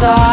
глазах